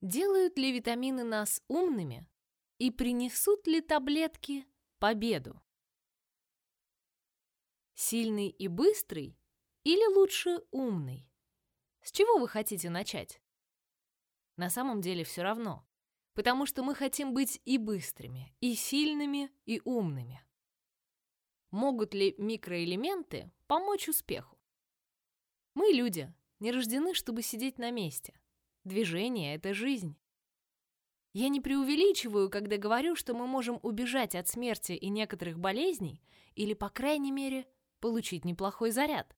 Делают ли витамины нас умными и принесут ли таблетки победу? Сильный и быстрый или лучше умный? С чего вы хотите начать? На самом деле все равно, потому что мы хотим быть и быстрыми, и сильными, и умными. Могут ли микроэлементы помочь успеху? Мы, люди, не рождены, чтобы сидеть на месте. Движение — это жизнь. Я не преувеличиваю, когда говорю, что мы можем убежать от смерти и некоторых болезней или, по крайней мере, получить неплохой заряд.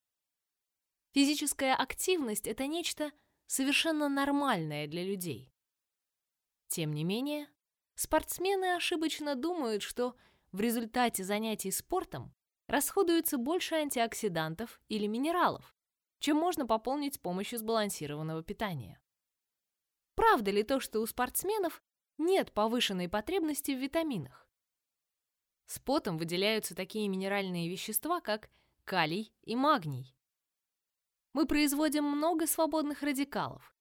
Физическая активность — это нечто совершенно нормальное для людей. Тем не менее, спортсмены ошибочно думают, что в результате занятий спортом расходуется больше антиоксидантов или минералов, чем можно пополнить с помощью сбалансированного питания. Правда ли то, что у спортсменов нет повышенной потребности в витаминах? С потом выделяются такие минеральные вещества, как калий и магний, мы производим много свободных радикалов,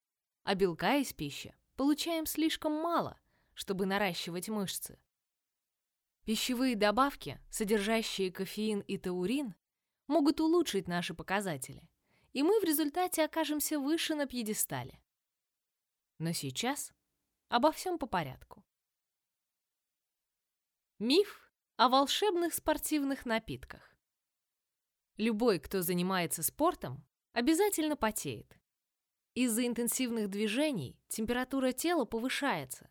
а белка из пищи получаем слишком мало, чтобы наращивать мышцы. Пищевые добавки, содержащие кофеин и таурин, могут улучшить наши показатели, и мы в результате окажемся выше на пьедестале. Но сейчас обо всем по порядку. Миф о волшебных спортивных напитках. Любой, кто занимается спортом, обязательно потеет. Из-за интенсивных движений температура тела повышается.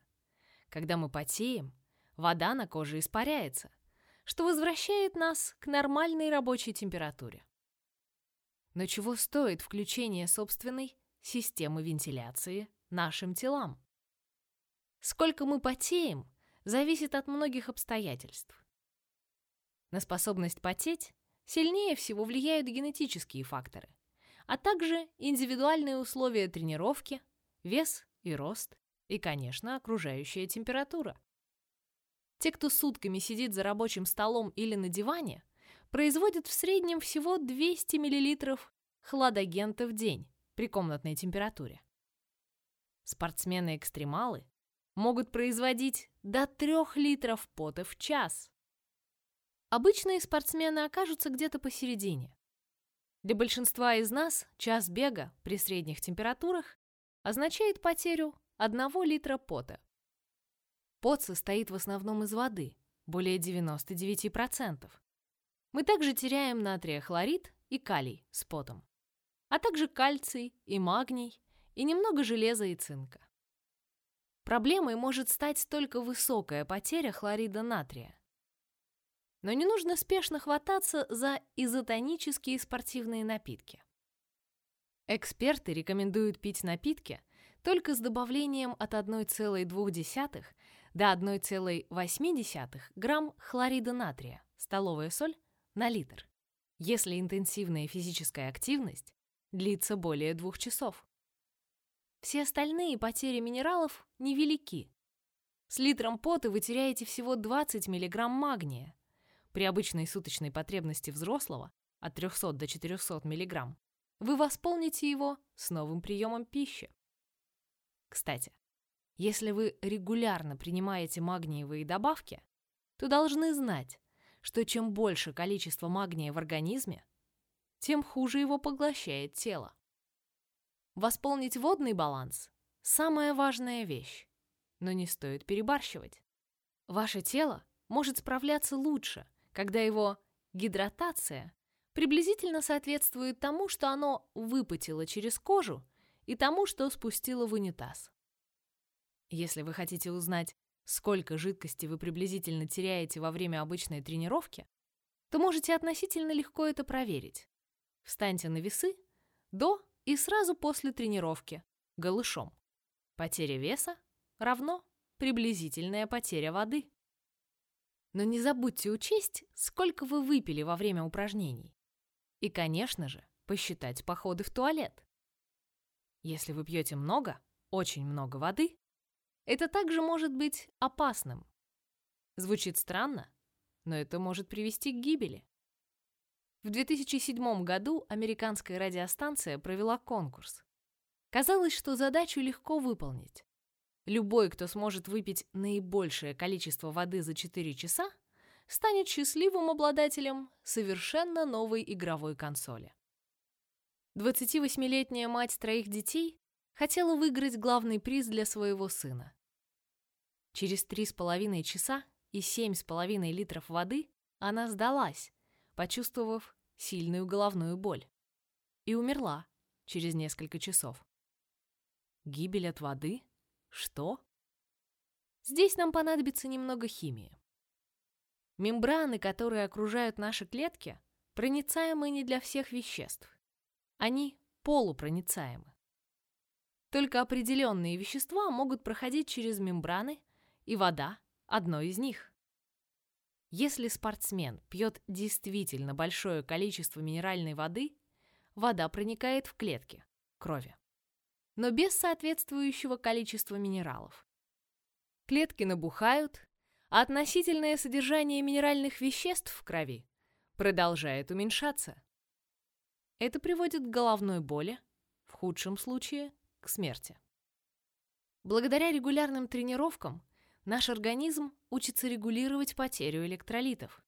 Когда мы потеем, вода на коже испаряется, что возвращает нас к нормальной рабочей температуре. Но чего стоит включение собственной системы вентиляции нашим телам? Сколько мы потеем, зависит от многих обстоятельств. На способность потеть сильнее всего влияют генетические факторы а также индивидуальные условия тренировки, вес и рост, и, конечно, окружающая температура. Те, кто сутками сидит за рабочим столом или на диване, производят в среднем всего 200 мл хладагента в день при комнатной температуре. Спортсмены-экстремалы могут производить до 3 литров пота в час. Обычные спортсмены окажутся где-то посередине. Для большинства из нас час бега при средних температурах означает потерю 1 литра пота. Пот состоит в основном из воды, более 99%. Мы также теряем натрия хлорид и калий с потом, а также кальций и магний и немного железа и цинка. Проблемой может стать только высокая потеря хлорида натрия. Но не нужно спешно хвататься за изотонические спортивные напитки. Эксперты рекомендуют пить напитки только с добавлением от 1,2 до 1,8 грамм хлорида натрия, столовая соль, на литр, если интенсивная физическая активность длится более двух часов. Все остальные потери минералов невелики. С литром пота вы теряете всего 20 мг магния, при обычной суточной потребности взрослого от 300 до 400 мг, вы восполните его с новым приемом пищи. Кстати, если вы регулярно принимаете магниевые добавки, то должны знать, что чем больше количество магния в организме, тем хуже его поглощает тело. Восполнить водный баланс – самая важная вещь, но не стоит перебарщивать. Ваше тело может справляться лучше, когда его гидратация приблизительно соответствует тому, что оно выпотело через кожу, и тому, что спустило в унитаз. Если вы хотите узнать, сколько жидкости вы приблизительно теряете во время обычной тренировки, то можете относительно легко это проверить. Встаньте на весы до и сразу после тренировки, голышом. Потеря веса равно приблизительная потеря воды. Но не забудьте учесть, сколько вы выпили во время упражнений. И, конечно же, посчитать походы в туалет. Если вы пьете много, очень много воды, это также может быть опасным. Звучит странно, но это может привести к гибели. В 2007 году американская радиостанция провела конкурс. Казалось, что задачу легко выполнить. Любой, кто сможет выпить наибольшее количество воды за 4 часа, станет счастливым обладателем совершенно новой игровой консоли. 28-летняя мать троих детей хотела выиграть главный приз для своего сына. Через три с половиной часа и семь с половиной литров воды она сдалась, почувствовав сильную головную боль, и умерла через несколько часов. Гибель от воды? Что? Здесь нам понадобится немного химии. Мембраны, которые окружают наши клетки, проницаемы не для всех веществ. Они полупроницаемы. Только определенные вещества могут проходить через мембраны, и вода – одно из них. Если спортсмен пьет действительно большое количество минеральной воды, вода проникает в клетки, крови но без соответствующего количества минералов. Клетки набухают, а относительное содержание минеральных веществ в крови продолжает уменьшаться. Это приводит к головной боли, в худшем случае – к смерти. Благодаря регулярным тренировкам наш организм учится регулировать потерю электролитов.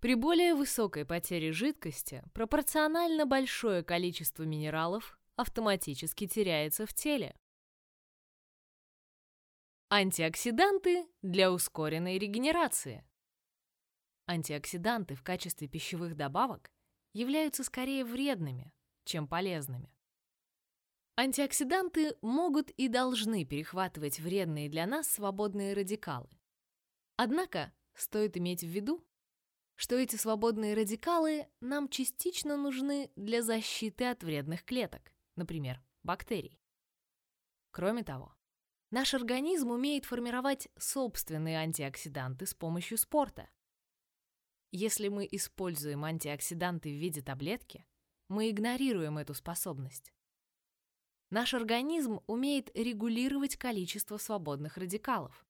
При более высокой потере жидкости пропорционально большое количество минералов автоматически теряется в теле. Антиоксиданты для ускоренной регенерации. Антиоксиданты в качестве пищевых добавок являются скорее вредными, чем полезными. Антиоксиданты могут и должны перехватывать вредные для нас свободные радикалы. Однако стоит иметь в виду, что эти свободные радикалы нам частично нужны для защиты от вредных клеток например, бактерий. Кроме того, наш организм умеет формировать собственные антиоксиданты с помощью спорта. Если мы используем антиоксиданты в виде таблетки, мы игнорируем эту способность. Наш организм умеет регулировать количество свободных радикалов.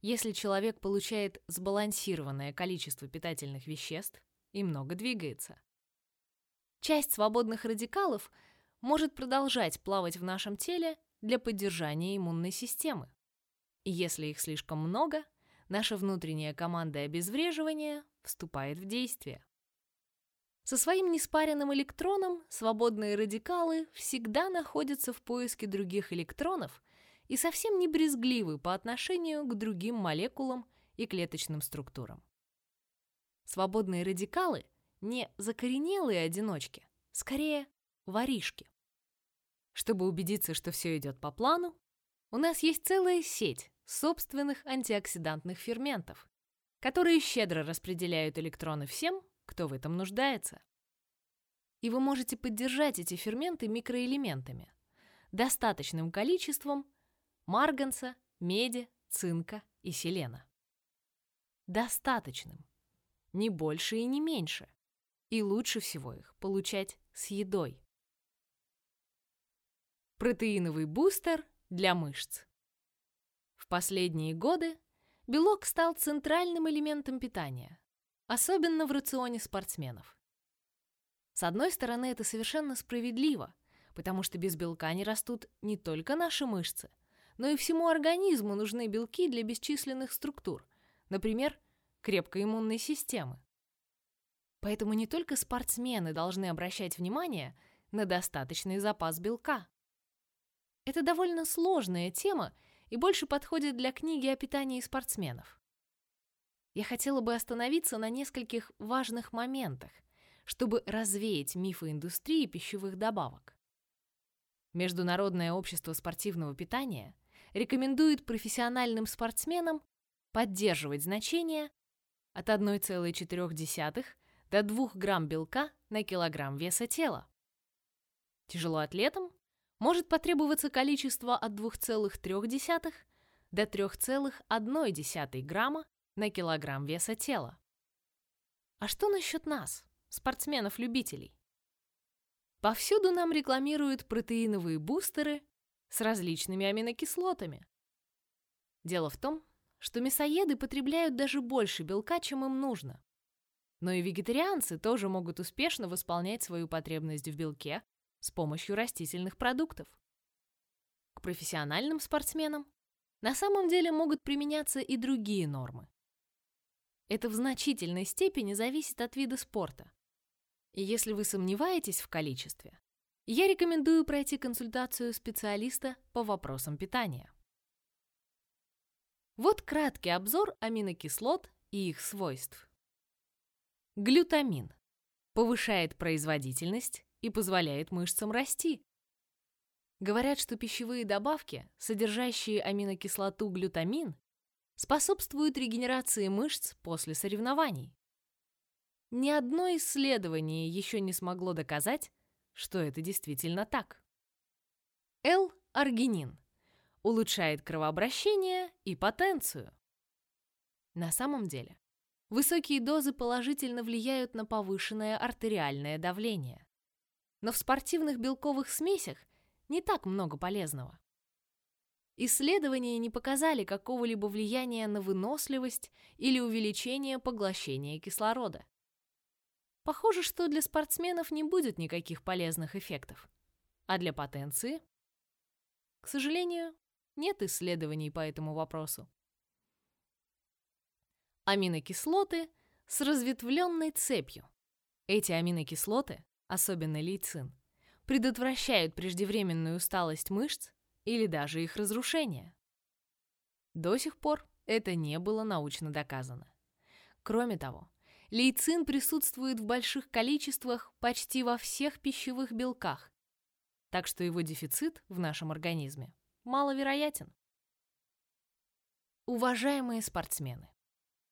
Если человек получает сбалансированное количество питательных веществ и много двигается. Часть свободных радикалов может продолжать плавать в нашем теле для поддержания иммунной системы. И если их слишком много, наша внутренняя команда обезвреживания вступает в действие. Со своим неспаренным электроном свободные радикалы всегда находятся в поиске других электронов и совсем не брезгливы по отношению к другим молекулам и клеточным структурам. Свободные радикалы не закоренелые одиночки, скорее воришки. Чтобы убедиться, что все идет по плану, у нас есть целая сеть собственных антиоксидантных ферментов, которые щедро распределяют электроны всем, кто в этом нуждается. И вы можете поддержать эти ферменты микроэлементами, достаточным количеством марганца, меди, цинка и селена. Достаточным. Не больше и не меньше. И лучше всего их получать с едой. Протеиновый бустер для мышц. В последние годы белок стал центральным элементом питания, особенно в рационе спортсменов. С одной стороны, это совершенно справедливо, потому что без белка не растут не только наши мышцы, но и всему организму нужны белки для бесчисленных структур, например, крепкой иммунной системы. Поэтому не только спортсмены должны обращать внимание на достаточный запас белка. Это довольно сложная тема и больше подходит для книги о питании спортсменов. Я хотела бы остановиться на нескольких важных моментах, чтобы развеять мифы индустрии пищевых добавок. Международное общество спортивного питания рекомендует профессиональным спортсменам поддерживать значение от 1,4 до 2 грамм белка на килограмм веса тела. Тяжелоатлетам может потребоваться количество от 2,3 до 3,1 грамма на килограмм веса тела. А что насчет нас, спортсменов-любителей? Повсюду нам рекламируют протеиновые бустеры с различными аминокислотами. Дело в том, что мясоеды потребляют даже больше белка, чем им нужно. Но и вегетарианцы тоже могут успешно восполнять свою потребность в белке с помощью растительных продуктов. К профессиональным спортсменам на самом деле могут применяться и другие нормы. Это в значительной степени зависит от вида спорта. И если вы сомневаетесь в количестве, я рекомендую пройти консультацию специалиста по вопросам питания. Вот краткий обзор аминокислот и их свойств. Глютамин повышает производительность и позволяет мышцам расти. Говорят, что пищевые добавки, содержащие аминокислоту глютамин, способствуют регенерации мышц после соревнований. Ни одно исследование еще не смогло доказать, что это действительно так. Л-аргинин улучшает кровообращение и потенцию. На самом деле, высокие дозы положительно влияют на повышенное артериальное давление. Но в спортивных белковых смесях не так много полезного. Исследования не показали какого-либо влияния на выносливость или увеличение поглощения кислорода. Похоже, что для спортсменов не будет никаких полезных эффектов. А для потенции? К сожалению, нет исследований по этому вопросу. Аминокислоты с разветвленной цепью. Эти аминокислоты, особенно лейцин, предотвращают преждевременную усталость мышц или даже их разрушение. До сих пор это не было научно доказано. Кроме того, лейцин присутствует в больших количествах почти во всех пищевых белках, так что его дефицит в нашем организме маловероятен. Уважаемые спортсмены,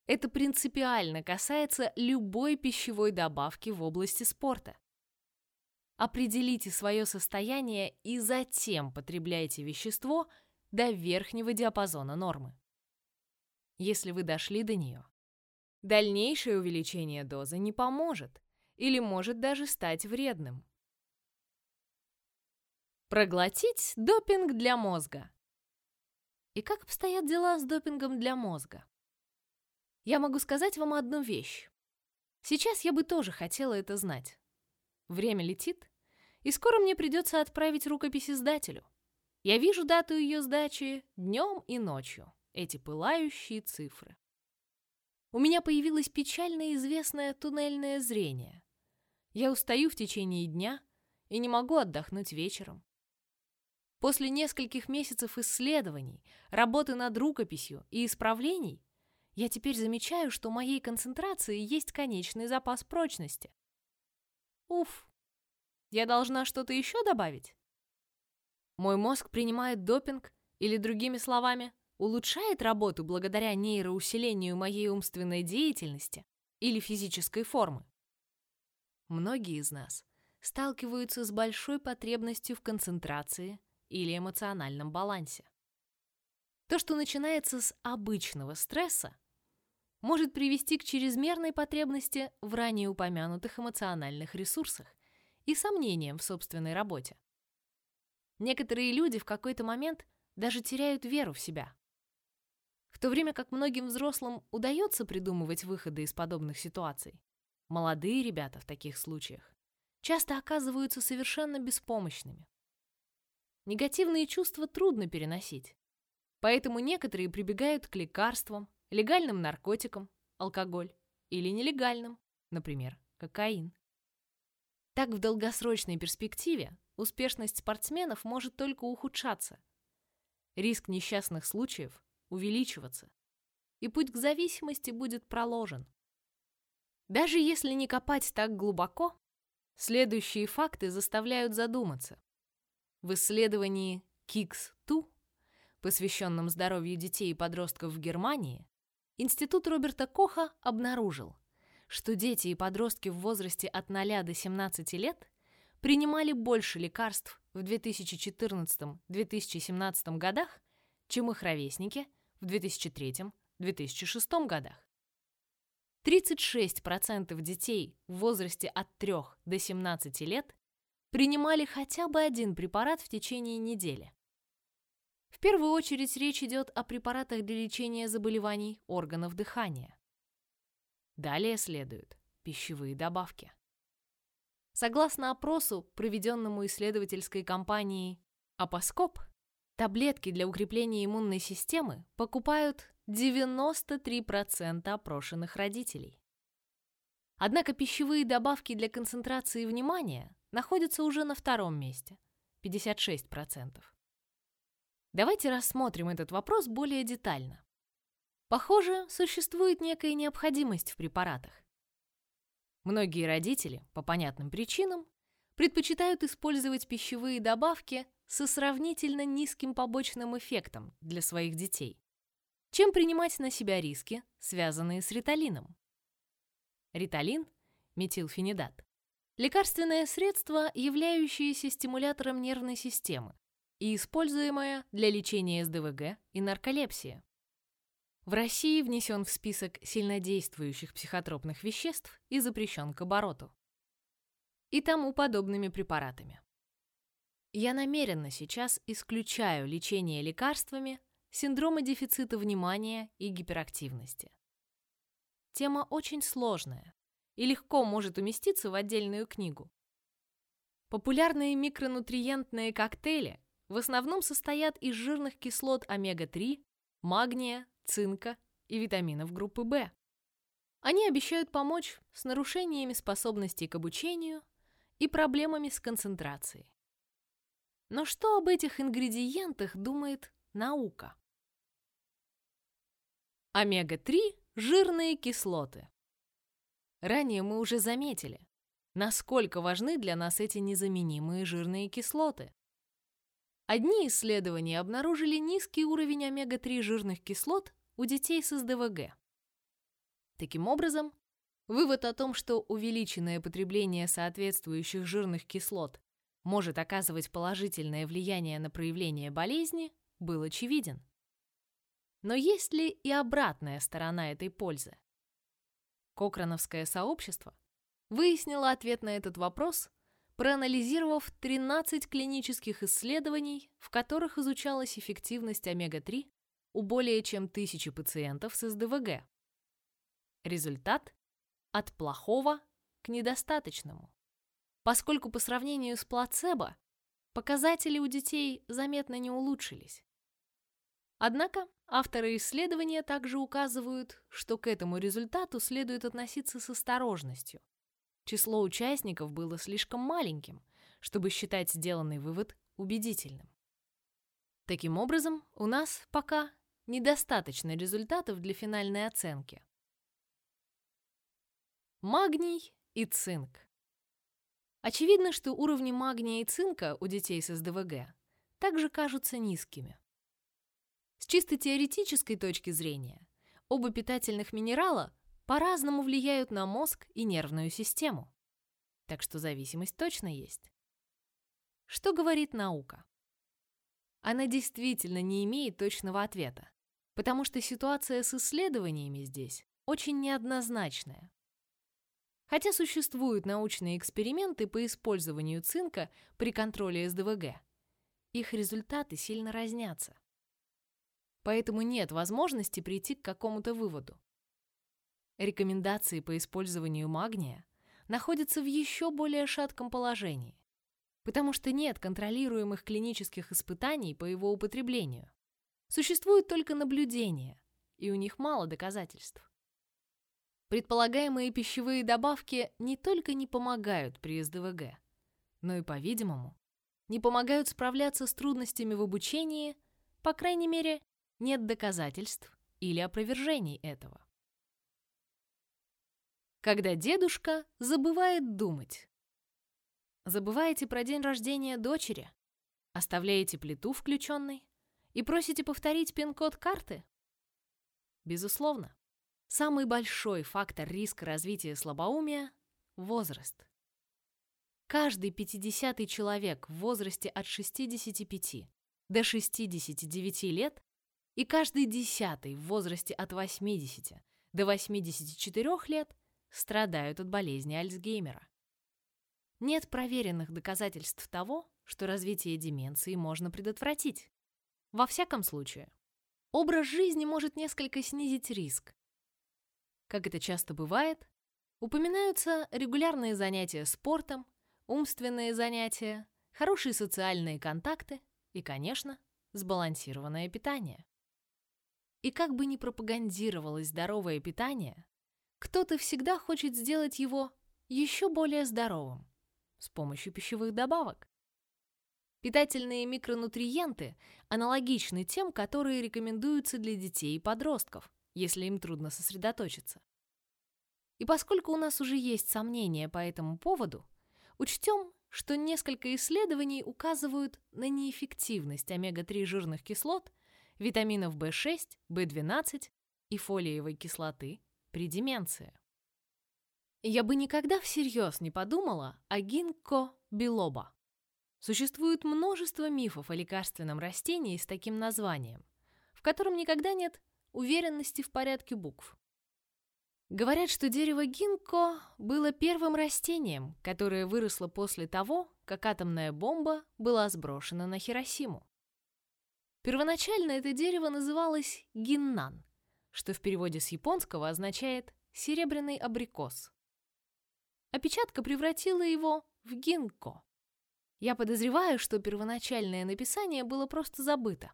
это принципиально касается любой пищевой добавки в области спорта. Определите свое состояние и затем потребляйте вещество до верхнего диапазона нормы. Если вы дошли до нее, дальнейшее увеличение дозы не поможет или может даже стать вредным. Проглотить допинг для мозга. И как обстоят дела с допингом для мозга? Я могу сказать вам одну вещь. Сейчас я бы тоже хотела это знать. Время летит, и скоро мне придется отправить рукопись издателю. Я вижу дату ее сдачи днем и ночью, эти пылающие цифры. У меня появилось печально известное туннельное зрение. Я устаю в течение дня и не могу отдохнуть вечером. После нескольких месяцев исследований, работы над рукописью и исправлений, я теперь замечаю, что у моей концентрации есть конечный запас прочности. Уф, я должна что-то еще добавить? Мой мозг принимает допинг, или, другими словами, улучшает работу благодаря нейроусилению моей умственной деятельности или физической формы. Многие из нас сталкиваются с большой потребностью в концентрации или эмоциональном балансе. То, что начинается с обычного стресса, может привести к чрезмерной потребности в ранее упомянутых эмоциональных ресурсах и сомнениям в собственной работе. Некоторые люди в какой-то момент даже теряют веру в себя. В то время как многим взрослым удается придумывать выходы из подобных ситуаций, молодые ребята в таких случаях часто оказываются совершенно беспомощными. Негативные чувства трудно переносить, поэтому некоторые прибегают к лекарствам, легальным наркотикам, алкоголь или нелегальным, например, кокаин. Так в долгосрочной перспективе успешность спортсменов может только ухудшаться. Риск несчастных случаев увеличиваться. И путь к зависимости будет проложен. Даже если не копать так глубоко, следующие факты заставляют задуматься. В исследовании KICS-2, посвященном здоровью детей и подростков в Германии, Институт Роберта Коха обнаружил, что дети и подростки в возрасте от 0 до 17 лет принимали больше лекарств в 2014-2017 годах, чем их ровесники в 2003-2006 годах. 36% детей в возрасте от 3 до 17 лет принимали хотя бы один препарат в течение недели. В первую очередь речь идет о препаратах для лечения заболеваний органов дыхания. Далее следуют пищевые добавки. Согласно опросу, проведенному исследовательской компанией Апоскоп, Таблетки для укрепления иммунной системы покупают 93% опрошенных родителей. Однако пищевые добавки для концентрации внимания находятся уже на втором месте – 56%. Давайте рассмотрим этот вопрос более детально. Похоже, существует некая необходимость в препаратах. Многие родители, по понятным причинам, предпочитают использовать пищевые добавки со сравнительно низким побочным эффектом для своих детей, чем принимать на себя риски, связанные с риталином. Риталин – метилфенидат. Лекарственное средство, являющееся стимулятором нервной системы и используемое для лечения СДВГ и нарколепсии. В России внесен в список сильнодействующих психотропных веществ и запрещен к обороту. И тому подобными препаратами. Я намеренно сейчас исключаю лечение лекарствами синдрома дефицита внимания и гиперактивности. Тема очень сложная и легко может уместиться в отдельную книгу. Популярные микронутриентные коктейли в основном состоят из жирных кислот омега-3, магния, цинка и витаминов группы В. Они обещают помочь с нарушениями способностей к обучению и проблемами с концентрацией. Но что об этих ингредиентах думает наука? Омега-3 – жирные кислоты. Ранее мы уже заметили, насколько важны для нас эти незаменимые жирные кислоты. Одни исследования обнаружили низкий уровень омега-3 жирных кислот у детей с СДВГ. Таким образом, вывод о том, что увеличенное потребление соответствующих жирных кислот может оказывать положительное влияние на проявление болезни, был очевиден. Но есть ли и обратная сторона этой пользы? Кокрановское сообщество выяснило ответ на этот вопрос, проанализировав 13 клинических исследований, в которых изучалась эффективность омега-3 у более чем тысячи пациентов с СДВГ. Результат – от плохого к недостаточному поскольку по сравнению с плацебо показатели у детей заметно не улучшились. Однако авторы исследования также указывают, что к этому результату следует относиться с осторожностью. Число участников было слишком маленьким, чтобы считать сделанный вывод убедительным. Таким образом, у нас пока недостаточно результатов для финальной оценки. Магний и цинк. Очевидно, что уровни магния и цинка у детей с СДВГ также кажутся низкими. С чисто теоретической точки зрения, оба питательных минерала по-разному влияют на мозг и нервную систему. Так что зависимость точно есть. Что говорит наука? Она действительно не имеет точного ответа, потому что ситуация с исследованиями здесь очень неоднозначная. Хотя существуют научные эксперименты по использованию цинка при контроле СДВГ, их результаты сильно разнятся. Поэтому нет возможности прийти к какому-то выводу. Рекомендации по использованию магния находятся в еще более шатком положении, потому что нет контролируемых клинических испытаний по его употреблению. Существуют только наблюдения, и у них мало доказательств. Предполагаемые пищевые добавки не только не помогают при СДВГ, но и, по-видимому, не помогают справляться с трудностями в обучении, по крайней мере, нет доказательств или опровержений этого. Когда дедушка забывает думать. Забываете про день рождения дочери, оставляете плиту включенной и просите повторить пин-код карты? Безусловно. Самый большой фактор риска развития слабоумия – возраст. Каждый 50-й человек в возрасте от 65 до 69 лет и каждый десятый в возрасте от 80 до 84 лет страдают от болезни Альцгеймера. Нет проверенных доказательств того, что развитие деменции можно предотвратить. Во всяком случае, образ жизни может несколько снизить риск, как это часто бывает, упоминаются регулярные занятия спортом, умственные занятия, хорошие социальные контакты и, конечно, сбалансированное питание. И как бы ни пропагандировалось здоровое питание, кто-то всегда хочет сделать его еще более здоровым с помощью пищевых добавок. Питательные микронутриенты аналогичны тем, которые рекомендуются для детей и подростков, если им трудно сосредоточиться. И поскольку у нас уже есть сомнения по этому поводу, учтем, что несколько исследований указывают на неэффективность омега-3 жирных кислот, витаминов В6, В12 и фолиевой кислоты при деменции. Я бы никогда всерьез не подумала о гинко билоба. Существует множество мифов о лекарственном растении с таким названием, в котором никогда нет уверенности в порядке букв. Говорят, что дерево гинко было первым растением, которое выросло после того, как атомная бомба была сброшена на Хиросиму. Первоначально это дерево называлось гиннан, что в переводе с японского означает «серебряный абрикос». Опечатка превратила его в гинко. Я подозреваю, что первоначальное написание было просто забыто.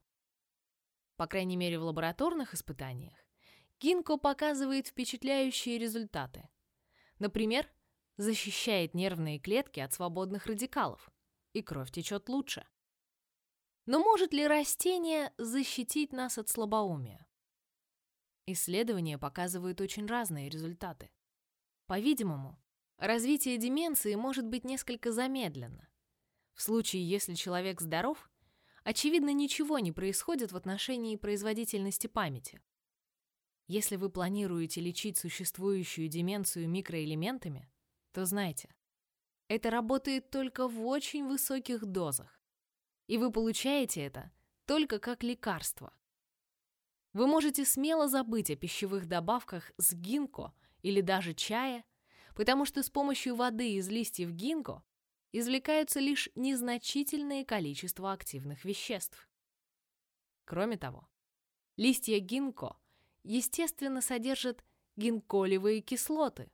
По крайней мере, в лабораторных испытаниях Гинко показывает впечатляющие результаты. Например, защищает нервные клетки от свободных радикалов, и кровь течет лучше. Но может ли растение защитить нас от слабоумия? Исследования показывают очень разные результаты. По-видимому, развитие деменции может быть несколько замедлено. В случае, если человек здоров, очевидно, ничего не происходит в отношении производительности памяти. Если вы планируете лечить существующую деменцию микроэлементами, то знайте, это работает только в очень высоких дозах. И вы получаете это только как лекарство. Вы можете смело забыть о пищевых добавках с гинко или даже чая, потому что с помощью воды из листьев гинко извлекаются лишь незначительное количество активных веществ. Кроме того, листья гинко – естественно, содержат гинколевые кислоты,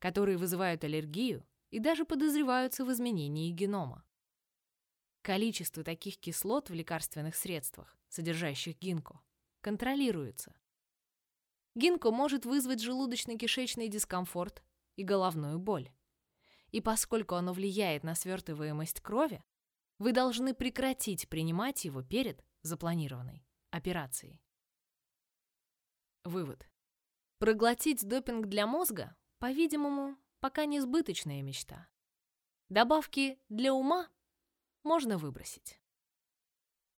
которые вызывают аллергию и даже подозреваются в изменении генома. Количество таких кислот в лекарственных средствах, содержащих гинко, контролируется. Гинко может вызвать желудочно-кишечный дискомфорт и головную боль. И поскольку оно влияет на свертываемость крови, вы должны прекратить принимать его перед запланированной операцией. Вывод. Проглотить допинг для мозга, по-видимому, пока несбыточная мечта. Добавки для ума можно выбросить.